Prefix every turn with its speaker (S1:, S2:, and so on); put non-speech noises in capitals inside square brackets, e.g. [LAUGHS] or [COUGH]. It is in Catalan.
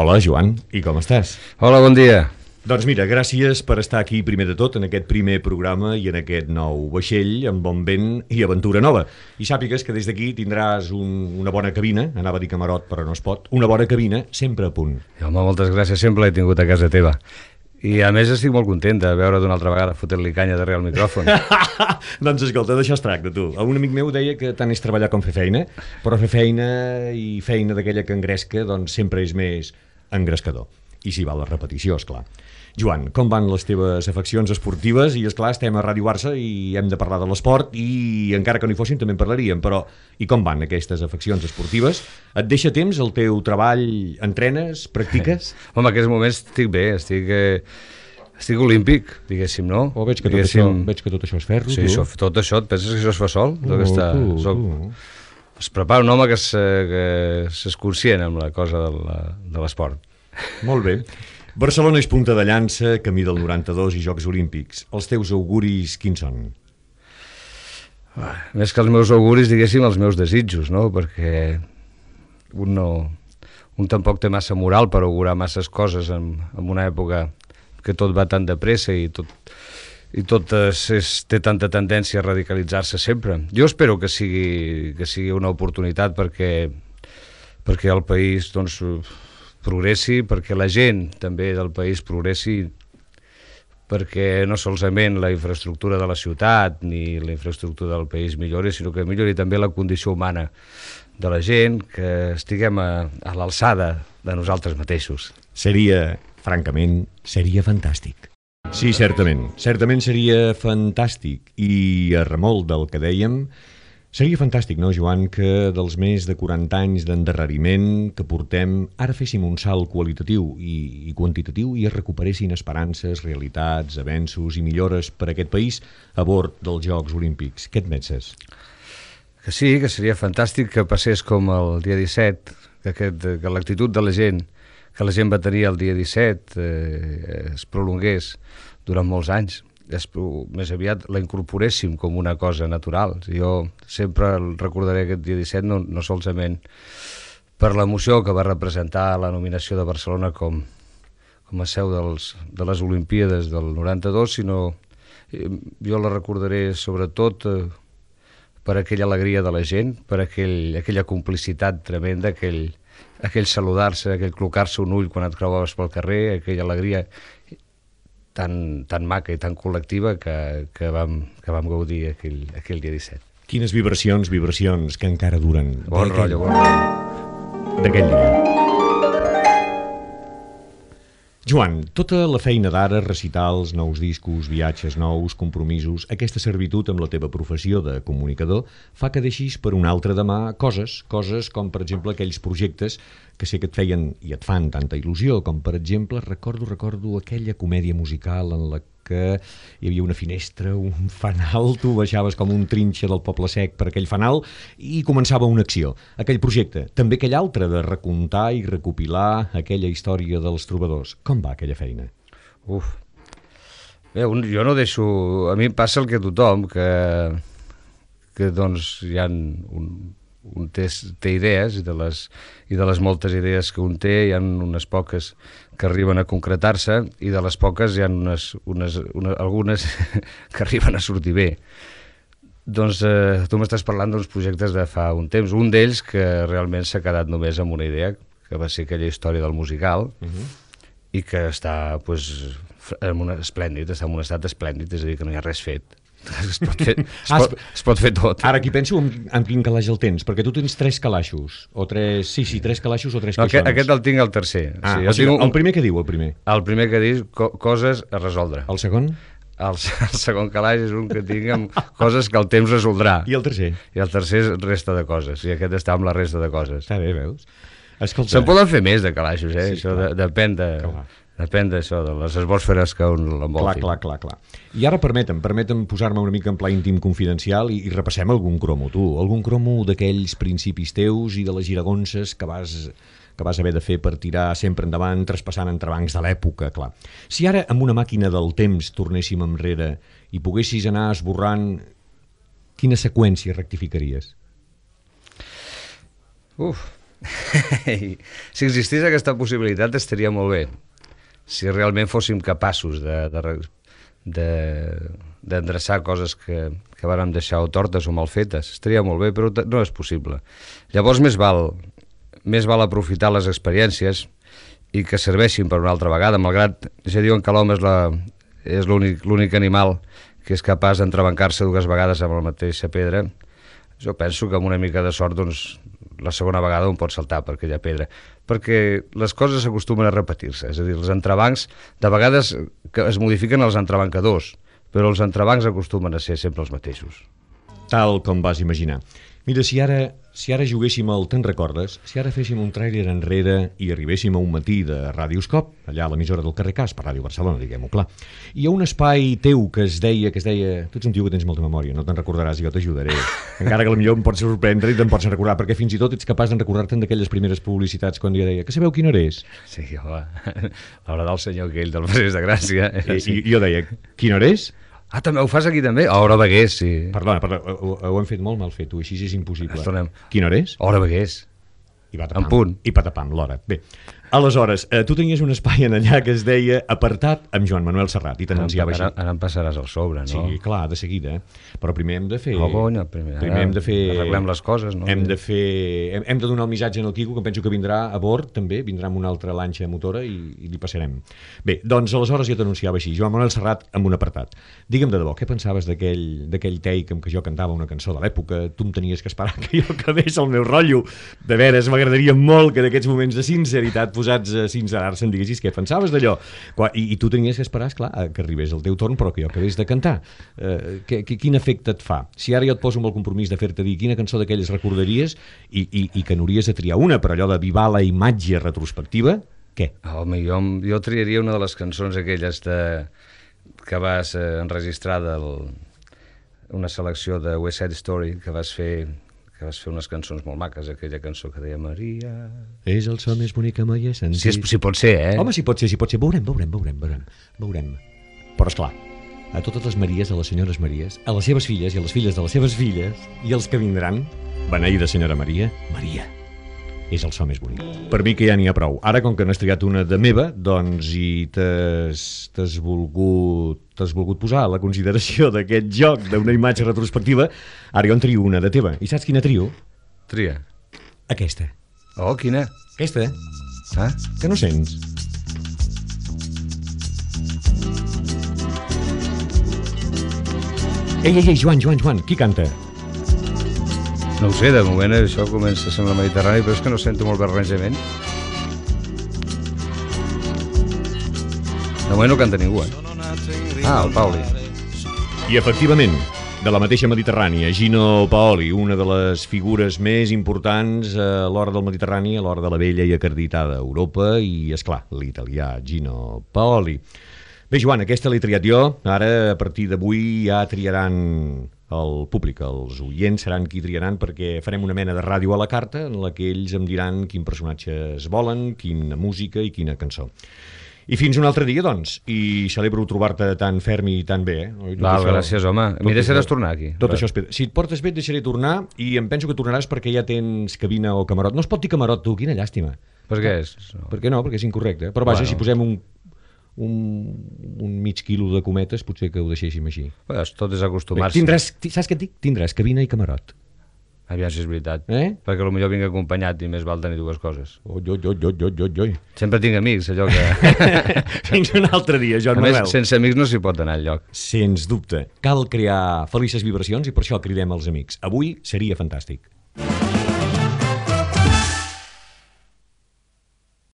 S1: Hola, Joan, i com estàs?
S2: Hola, bon dia.
S1: Doncs mira, gràcies per estar aquí primer de tot en aquest primer programa i en aquest nou vaixell amb bon vent i aventura nova. I sàpigues que des d'aquí tindràs un, una bona cabina, anava a dir camarot però no es pot, una bona cabina sempre a punt.
S2: Home, moltes gràcies, sempre l'he tingut a casa teva. I a més estic molt content de veure d'una altra vegada fotent-li canya darrere el micròfon. [LAUGHS]
S1: doncs escolta, d'això es tracta, tu. Un amic meu deia que tant és treballar com fer feina, però fer feina i feina d'aquella que engresca, doncs sempre és més engrescador. I si val la repetició, és clar. Joan, com van les teves afeccions esportives? I, és clar estem a Ràdio Barça i hem de parlar de l'esport i encara que no hi fossin també en parlaríem, però i com van aquestes afeccions esportives? Et deixa temps el teu treball? Entrenes? Practiques? [LAUGHS]
S2: Home, en aquests moments estic bé, estic... Eh... Estic olímpic, diguéssim, no?
S1: O veig que tot, això, veig que tot això és ferro,
S2: sí,
S1: tu?
S2: Això, tot això, et penses que això es fa sol?
S1: Uh,
S2: aquesta,
S1: tu,
S2: soc,
S1: tu.
S2: Es prepara un home que s'és conscient amb la cosa de l'esport.
S1: Molt bé. Barcelona és punta de llança, camí del 92 i Jocs Olímpics. Els teus auguris quins són?
S2: Ah, més que els meus auguris, diguéssim, els meus desitjos, no? Perquè un no... Un tampoc té massa moral per augurar masses coses en, en una època que tot va tan de pressa i tot, i tot és, és, té tanta tendència a radicalitzar-se sempre. Jo espero que sigui, que sigui una oportunitat perquè, perquè el país doncs, progressi, perquè la gent també del país progressi, perquè no solament la infraestructura de la ciutat ni la infraestructura del país millori, sinó que millori també la condició humana de la gent, que estiguem a, a l'alçada de nosaltres mateixos.
S1: Seria, francament, seria fantàstic. Sí, certament. Certament seria fantàstic. I a remol del que dèiem, Seria fantàstic, no, Joan, que dels més de 40 anys d'endarreriment que portem, ara féssim un salt qualitatiu i, i quantitatiu i es recuperessin esperances, realitats, avenços i millores per a aquest país a bord dels Jocs Olímpics. Què et penses?
S2: Que sí, que seria fantàstic que passés com el dia 17, que, aquest, que l'actitud de la gent que la gent va tenir el dia 17 eh, es prolongués durant molts anys és, més aviat la incorporéssim com una cosa natural. Jo sempre recordaré aquest dia 17 no, no solament per l'emoció que va representar la nominació de Barcelona com, com a seu dels, de les Olimpíades del 92, sinó eh, jo la recordaré sobretot eh, per aquella alegria de la gent, per aquell, aquella complicitat tremenda, aquell, aquell saludar-se, aquell clocar-se un ull quan et creuaves pel carrer, aquella alegria tan, tan maca i tan col·lectiva que, que, vam, que vam gaudir aquell, aquell dia 17.
S1: Quines vibracions, vibracions que encara duren.
S2: Bon rotllo, bon rotllo.
S1: D'aquell dia. Joan, tota la feina d'ara, recitals, nous discos, viatges nous, compromisos, aquesta servitud amb la teva professió de comunicador fa que deixis per un altre demà coses, coses com per exemple aquells projectes que sé que et feien i et fan tanta il·lusió, com per exemple, recordo, recordo aquella comèdia musical en la que hi havia una finestra, un fanal, tu baixaves com un trinxa del poble sec per aquell fanal i començava una acció. Aquell projecte, també aquell altre de recontar i recopilar aquella història dels trobadors. Com va aquella feina?
S2: Uf, Bé, un, jo no deixo... A mi passa el que tothom, que, que doncs hi ha un, un té, té idees i de, les, i de les moltes idees que un té hi ha unes poques que arriben a concretar-se i de les poques hi ha unes, unes, unes, algunes [LAUGHS] que arriben a sortir bé. Doncs eh, tu m'estàs parlant d'uns projectes de fa un temps. Un d'ells que realment s'ha quedat només amb una idea, que va ser aquella història del musical, uh -huh. i que està pues, en un esplèndid, està en un estat esplèndid, és a dir, que no hi ha res fet es pot fer, es pot, es pot fer tot.
S1: Ara aquí penso amb, amb quin calaix el tens, perquè tu tens tres calaixos, o tres, sí, sí, tres calaixos o tres
S2: no, aquest, aquest el tinc al tercer.
S1: Ah,
S2: sí,
S1: o sigui, tinc un... el primer que diu, el primer?
S2: El primer que diu, co coses a resoldre.
S1: El segon?
S2: El, el segon calaix és un que tinc amb coses que el temps resoldrà.
S1: I el tercer?
S2: I el tercer és resta de coses, i aquest està amb la resta de coses.
S1: Està bé, veus?
S2: Escolta... Se'n poden fer més de calaixos, eh? Sí, Això de, depèn de... Clar. Depèn d'això, de les esbòsferes que un l'envoltin.
S1: Clar, clar, clar, clar. I ara permetem, permetem posar-me una mica en pla íntim confidencial i, i repassem algun cromo, tu. Algun cromo d'aquells principis teus i de les giragonses que vas, que vas haver de fer per tirar sempre endavant, traspassant entrebancs de l'època, clar. Si ara amb una màquina del temps tornéssim enrere i poguessis anar esborrant, quina seqüència rectificaries?
S2: Uf, [LAUGHS] si existís aquesta possibilitat estaria molt bé. Si realment fóssim capaços de, de, de, d'endreçar coses que, que vàrem deixar o tortes o mal fetes, estaria molt bé, però no és possible. Llavors més val, més val aprofitar les experiències i que serveixin per una altra vegada, malgrat ja diuen que l'home és l'únic animal que és capaç d'entrebancar-se dues vegades amb la mateixa pedra, jo penso que amb una mica de sort doncs, la segona vegada un pot saltar per aquella pedra, perquè les coses s'acostumen a repetir-se, és a dir, els entrebancs, de vegades que es modifiquen els entrebancadors, però els entrebancs acostumen a ser sempre els mateixos.
S1: Tal com vas imaginar. Mira, si ara, si ara juguéssim al Te'n recordes, si ara féssim un tràiler enrere i arribéssim a un matí de Radioscop, allà a l'emissora del carrer Cas, per Ràdio Barcelona, diguem-ho clar, hi ha un espai teu que es deia, que es deia, tu ets un tio que tens molta memòria, no te'n recordaràs i jo t'ajudaré, [LAUGHS] encara que potser em pots sorprendre i te'n pots recordar, perquè fins i tot ets capaç de recordar-te'n d'aquelles primeres publicitats quan jo deia, que sabeu quin hora és?
S2: Sí, home, [LAUGHS] l'hora del senyor aquell del Passeig de Gràcia.
S1: I, I jo deia, quina hora és?
S2: Ah, també ho fas aquí també? A hora Begués, sí.
S1: Perdona, perdona ho, ho hem fet molt mal fet, tu, així és impossible.
S2: Estornem.
S1: Quina hora és?
S2: Hora Begués.
S1: I patapam. En punt. I patapam, l'hora. Bé, Aleshores, eh, tu tenies un espai en allà que es deia Apartat amb Joan Manuel Serrat i t'anunciava
S2: així. Ara, ara em passaràs al sobre, no?
S1: Sí, clar, de seguida. Eh? Però primer hem de fer...
S2: Oh, conya, primer,
S1: primer hem de fer...
S2: Arreglem les coses, no?
S1: Hem de fer... Hem, hem de donar el missatge el Quico, que penso que vindrà a bord, també, vindrà amb una altra lanxa motora i, i li passarem. Bé, doncs aleshores ja t'anunciava així, Joan Manuel Serrat amb un apartat. Digue'm de debò, què pensaves d'aquell take en què jo cantava una cançó de l'època? Tu em tenies que esperar [LAUGHS] que jo acabés el meu rotllo. De veres, m'agradaria molt que en aquests moments de sinceritat posats a sinceritat quedar-se em diguessis què pensaves d'allò. I, I tu tenies que esperar, esclar, que arribés el teu torn, però que jo acabés de cantar. Eh, que, que, quin efecte et fa? Si ara jo et poso amb el compromís de fer-te dir quina cançó d'aquelles recordaries i, i, i que n'hauries de triar una, per allò de vivar la imatge retrospectiva, què?
S2: Home, jo, jo triaria una de les cançons aquelles de, que vas enregistrar del, una selecció de West Side Story que vas fer que vas fer unes cançons molt maques, aquella cançó que deia Maria...
S1: És el so més bonic que mai he sentit.
S2: Si, és, si pot ser, eh?
S1: Home, si pot ser, si pot ser. Veurem, veurem, veurem, veurem. veurem. Però, esclar, a totes les Maries, a les senyores Maries, a les seves filles i a les filles de les seves filles, i els que vindran, beneïda senyora Maria, Maria és el so més bonic. Per mi que ja n'hi ha prou. Ara, com que n'has triat una de meva, doncs i t'has volgut, volgut posar a la consideració [LAUGHS] d'aquest joc d'una imatge retrospectiva, ara jo en trio una de teva. I saps quina trio?
S2: Tria.
S1: Aquesta.
S2: Oh, quina?
S1: Aquesta.
S2: Ah?
S1: Que no sents? Ei, ei, ei, Joan, Joan, Joan, qui canta?
S2: No ho sé, de moment això comença a semblar mediterrani, però és que no sento molt bé arranjament. De moment no canta ningú, eh? Ah, el Pauli.
S1: I efectivament, de la mateixa Mediterrània, Gino Paoli, una de les figures més importants a l'hora del Mediterrani, a l'hora de la vella i acreditada Europa, i, és clar l'italià Gino Paoli. Bé, Joan, aquesta l'he triat jo, ara a partir d'avui ja triaran el públic, els oients seran qui triaran perquè farem una mena de ràdio a la carta en la que ells em diran quin personatge es volen, quina música i quina cançó. I fins un altre dia, doncs, i celebro trobar-te tan ferm i tan bé. Eh?
S2: Val, això, gràcies, home. Mi deixaràs tornar aquí.
S1: Tot això espera. Si et portes bé, et deixaré tornar i em penso que tornaràs perquè ja tens cabina o camarot. No es pot dir camarot, tu, quina llàstima.
S2: Per què és?
S1: No. Per què no? Perquè és incorrecte. Però vaja, bueno. si posem un un, un mig quilo de cometes, potser que ho deixéssim així.
S2: Pues, tot és acostumar-se.
S1: Tindràs, saps què et dic? Tindràs cabina i camarot.
S2: Aviam si és veritat.
S1: Eh?
S2: Perquè potser vinc acompanyat i més val tenir dues coses.
S1: Oi, oi, oi, oi, oi, oi, oi.
S2: Sempre tinc amics, allò que... [LAUGHS]
S1: Fins un altre dia, Joan
S2: a
S1: Manuel.
S2: Més, sense amics no s'hi pot anar enlloc.
S1: Sens dubte. Cal crear felices vibracions i per això cridem els amics. Avui seria fantàstic.